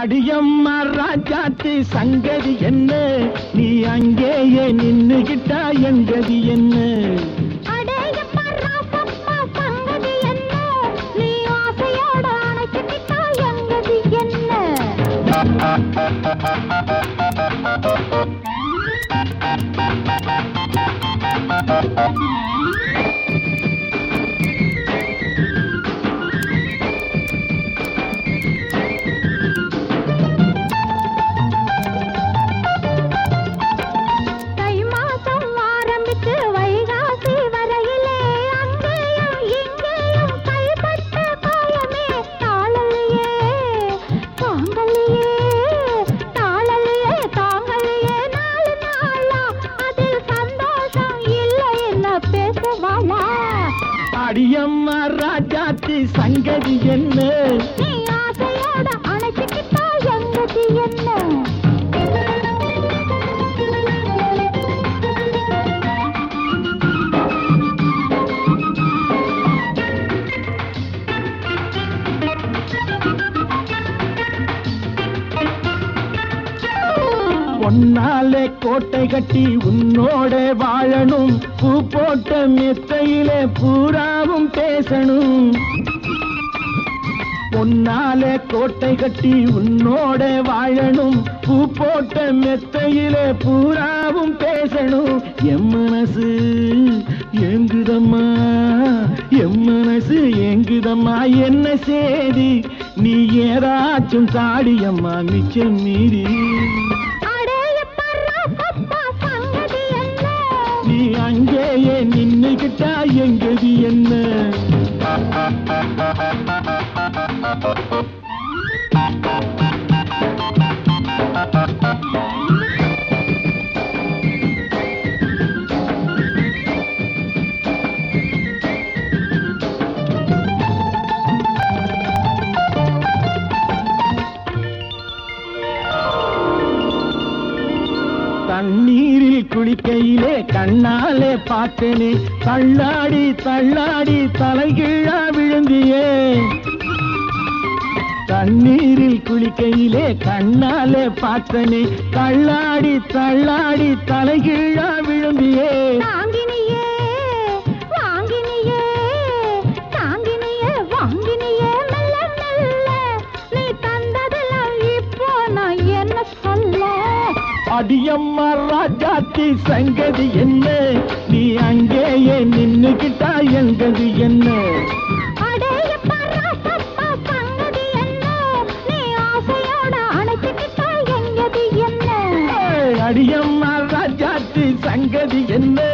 அடியம்மா ராஜாத்தி சங்கதி என்ன? நீ அங்கேயே நின்னுகிட்டா எங்கதி என்ன? அடேயப்பா ராசப்பா பேசுவாளா அடியம்மா ராஜாத்தி சங்கதி என்ன? பொன்னாலே கோட்டை கட்டி உன்னோட வாழணும். பூ போட்ட மெத்தையிலே பூராவும் பேசணும். பொன்னாலே கோட்டை கட்டி உன்னோட வாழணும். பூ போட்ட மெத்தையிலே பூராவும் பேசணும். எம் மனசு எங்குதம்மா எம் மனசு எங்குதம்மா என்ன சேதி? நீ ஏதாச்சும் தாடியம்மா மிச்சம் மீறி. நின்னுகிட்டா எங்கதி என்ன? தண்ணீரில் குளிக்கையிலே கண்ணாலே பார்த்தேனே. தள்ளாடி தள்ளாடி தலைகீழா விழுந்தியே. தண்ணீரில் குளிக்கையிலே கண்ணாலே பார்த்தனே. தள்ளாடி தள்ளாடி தலைகீழா விழுந்தியே. அடியம்மா ராஜாத்தி சங்கதி என்ன? நீ அங்கேயே நின்னுகிட்டா எங்கது என்ன? அடியம்மா ராஜாத்தி சங்கதி என்ன?